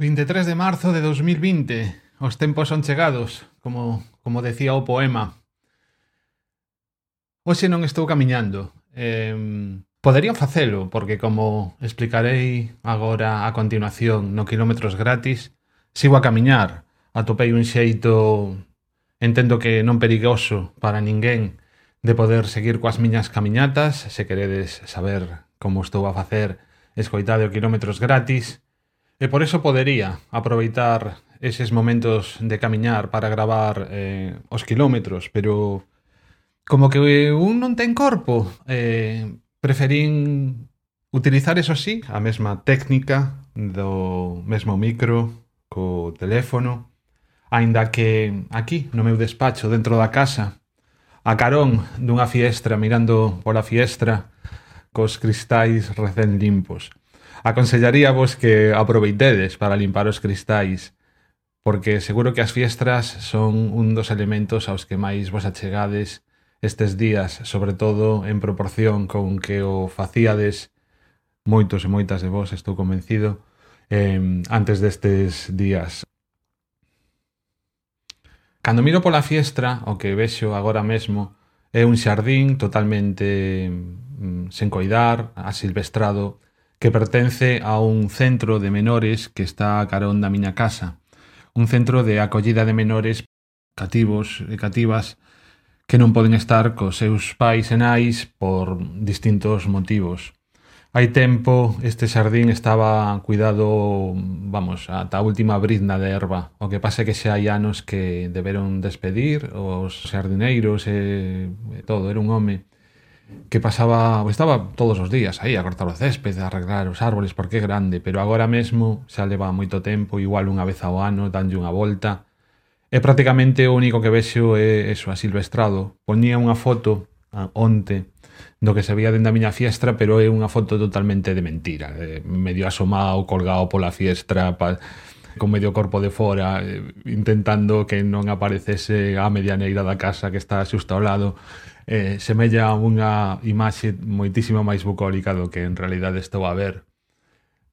23 de marzo de 2020. Os tempos son chegados, como, como decía o poema. Hoxe non estou camiñando. Eh, podería facelo, porque como explicarei agora a continuación no Kilómetros Gratis, sigo a camiñar. Atopei un xeito, entendo que non perigoso para ninguén, de poder seguir coas miñas camiñatas. Se queredes saber como estou a facer, escoitade o Kilómetros Gratis E por eso podería aproveitar eses momentos de camiñar para gravar eh, os quilómetros, pero como que un non ten corpo, eh, preferín utilizar, eso sí, a mesma técnica do mesmo micro co teléfono, aínda que aquí, no meu despacho, dentro da casa, a carón dunha fiestra, mirando pola fiestra, cos cristais recén limpos aconsellaríavos que aproveitedes para limpar os cristais, porque seguro que as fiestras son un dos elementos aos que máis vos achegades estes días, sobre todo en proporción con que o facíades moitos e moitas de vos, estou convencido, eh, antes destes días. Cando miro pola fiestra, o que vexo agora mesmo é un xardín totalmente mm, sen coidar, asilvestrado, que pertence a un centro de menores que está a carón da miña casa. Un centro de acollida de menores cativos e cativas que non poden estar cos seus pais e nais por distintos motivos. Hai tempo este xardín estaba cuidado, vamos, ata a última brizna de erva. O que pasa é que xa hai anos que deberon despedir os xardineiros e todo, era un home que pasaba, estaba todos os días aí a cortar o césped, a arreglar os árboles porque é grande, pero agora mesmo xa leva moito tempo, igual unha vez ao ano, danlle unha volta. E prácticamente o único que vexo é eso, silvestrado. Poñía unha foto ah, onte do que se veía dentro da miña fiestra, pero é unha foto totalmente de mentira, eh, medio asomado, colgado pola fiestra, pa, con medio corpo de fora, eh, intentando que non aparecese a medianeira da casa que está xusto ao lado eh, semella unha imaxe moitísimo máis bucólica do que en realidade estou a ver.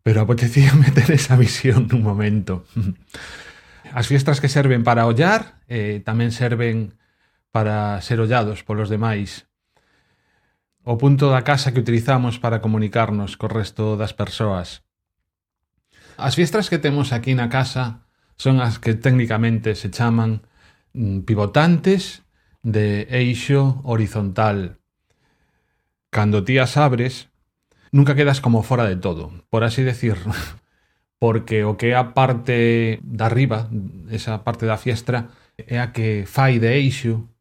Pero apetecía meter esa visión nun momento. As fiestras que serven para ollar eh, tamén serven para ser ollados polos demais. O punto da casa que utilizamos para comunicarnos co resto das persoas. As fiestras que temos aquí na casa son as que técnicamente se chaman mm, pivotantes de eixo horizontal. Cando ti as abres, nunca quedas como fora de todo, por así decir, porque o que é a parte da riba, esa parte da fiestra, é a que fai de eixo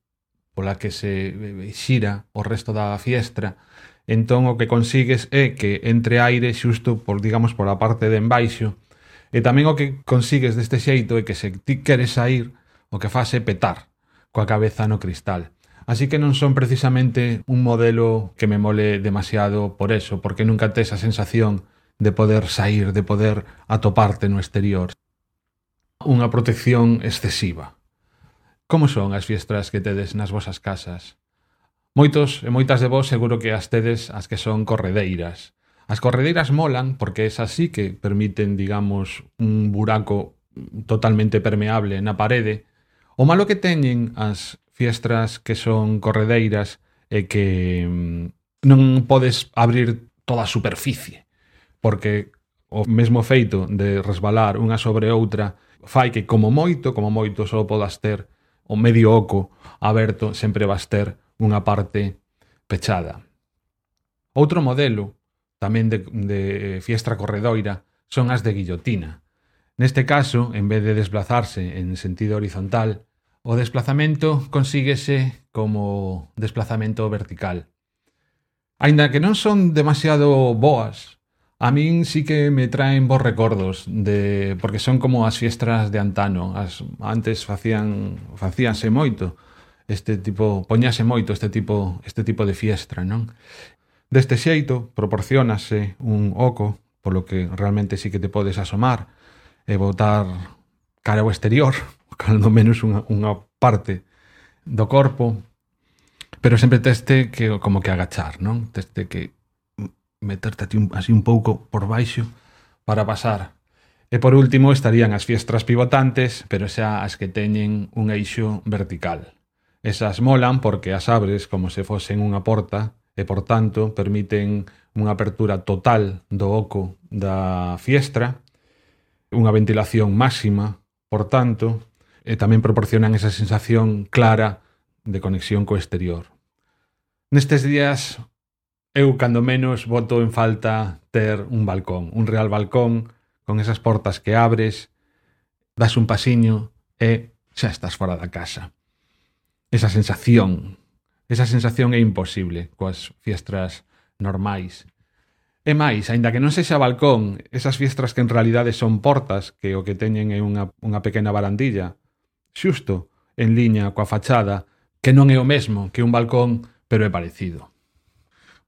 pola que se xira o resto da fiestra. Entón o que consigues é que entre aire xusto por digamos por a parte de embaixo E tamén o que consigues deste xeito é que se ti queres sair, o que faz é petar coa cabeza no cristal. Así que non son precisamente un modelo que me mole demasiado por eso, porque nunca tes a sensación de poder sair, de poder atoparte no exterior. Unha protección excesiva. Como son as fiestras que tedes nas vosas casas? Moitos e moitas de vos seguro que as tedes as que son corredeiras. As corredeiras molan porque es así que permiten, digamos, un buraco totalmente permeable na parede, O malo que teñen as fiestras que son corredeiras é que mm, non podes abrir toda a superficie, porque o mesmo feito de resbalar unha sobre outra fai que como moito, como moito só podas ter o medio oco aberto, sempre vas ter unha parte pechada. Outro modelo tamén de, de fiestra corredoira son as de guillotina. Neste caso, en vez de desplazarse en sentido horizontal, O desplazamento consíguese como desplazamento vertical. Ainda que non son demasiado boas, a min sí que me traen bons recordos de porque son como as fiestras de antano, as antes facían facíanse moito este tipo, poñase moito este tipo este tipo de fiestra, non? Deste xeito proporcionase un oco, polo que realmente sí que te podes asomar e botar cara ao exterior cando menos unha, unha parte do corpo, pero sempre teste que como que agachar, non? Teste que meterte un, así un pouco por baixo para pasar. E por último estarían as fiestras pivotantes, pero xa as que teñen un eixo vertical. Esas molan porque as abres como se fosen unha porta e, por tanto, permiten unha apertura total do oco da fiestra, unha ventilación máxima, por tanto, e tamén proporcionan esa sensación clara de conexión co exterior. Nestes días, eu cando menos voto en falta ter un balcón, un real balcón, con esas portas que abres, das un pasiño e xa estás fora da casa. Esa sensación, esa sensación é imposible coas fiestras normais. E máis, aínda que non sexa balcón, esas fiestras que en realidade son portas, que o que teñen é unha, unha pequena barandilla, xusto en liña coa fachada, que non é o mesmo que un balcón, pero é parecido.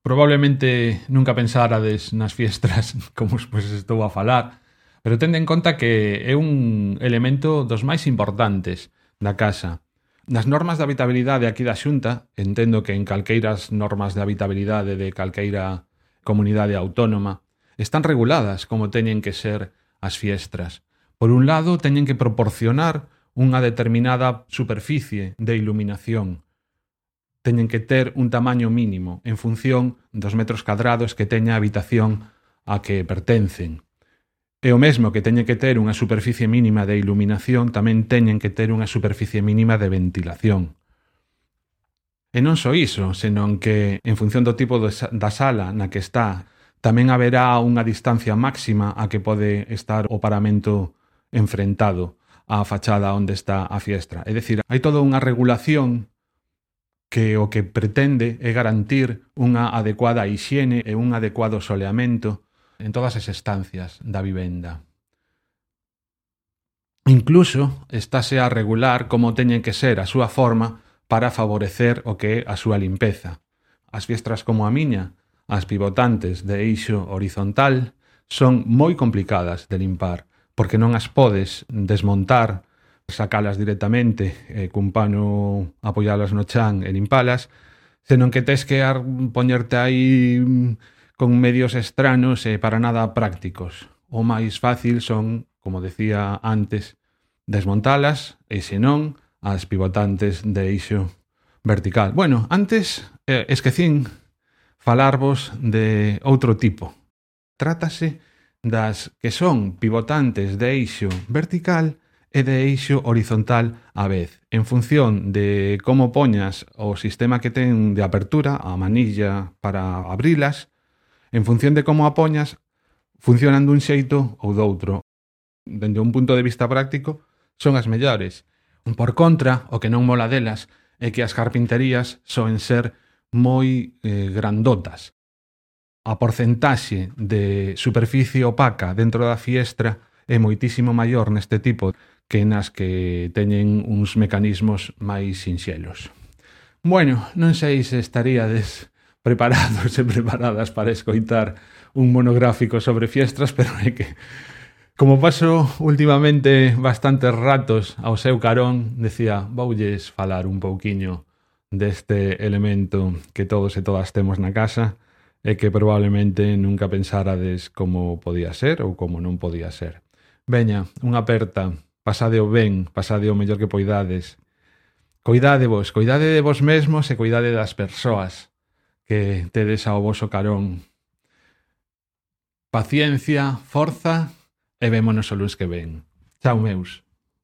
Probablemente nunca pensárades nas fiestras como os pois estou a falar, pero tende en conta que é un elemento dos máis importantes da casa. Nas normas de habitabilidade aquí da Xunta, entendo que en calqueiras normas de habitabilidade de calqueira comunidade autónoma, están reguladas como teñen que ser as fiestras. Por un lado, teñen que proporcionar unha determinada superficie de iluminación. Teñen que ter un tamaño mínimo en función dos metros cadrados que teña a habitación a que pertencen. E o mesmo que teñen que ter unha superficie mínima de iluminación, tamén teñen que ter unha superficie mínima de ventilación. E non só iso, senón que, en función do tipo da sala na que está, tamén haberá unha distancia máxima a que pode estar o paramento enfrentado á fachada onde está a fiestra. É dicir, hai toda unha regulación que o que pretende é garantir unha adecuada hixiene e un adecuado soleamento en todas as estancias da vivenda. Incluso estáse a regular como teñen que ser a súa forma para favorecer o que é a súa limpeza. As fiestras como a miña, as pivotantes de eixo horizontal, son moi complicadas de limpar porque non as podes desmontar, sacalas directamente eh, cun pano, apoialas no chan e limpalas, senón que tes que ar, poñerte aí mm, con medios estranos e para nada prácticos. O máis fácil son, como decía antes, desmontalas e senón as pivotantes de eixo vertical. Bueno, antes eh, esquecín falarvos de outro tipo. Trátase das que son pivotantes de eixo vertical e de eixo horizontal a vez, en función de como poñas o sistema que ten de apertura, a manilla para abrilas, en función de como a poñas, funcionan dun xeito ou doutro. Dende un punto de vista práctico, son as mellores. Por contra, o que non mola delas é que as carpinterías soen ser moi eh, grandotas a porcentaxe de superficie opaca dentro da fiestra é moitísimo maior neste tipo que nas que teñen uns mecanismos máis sinxelos. Bueno, non sei se estaríades preparados e preparadas para escoitar un monográfico sobre fiestras, pero é que Como paso últimamente bastantes ratos ao seu carón, decía, voulles falar un pouquiño deste elemento que todos e todas temos na casa, e que probablemente nunca pensarades como podía ser ou como non podía ser. Veña, unha aperta, pasade o ben, pasade o mellor que poidades. Coidadevos, coidade de vos mesmos e coidade das persoas que tedes ao voso carón. Paciencia, forza e vémonos o luz que ven. Chao, meus.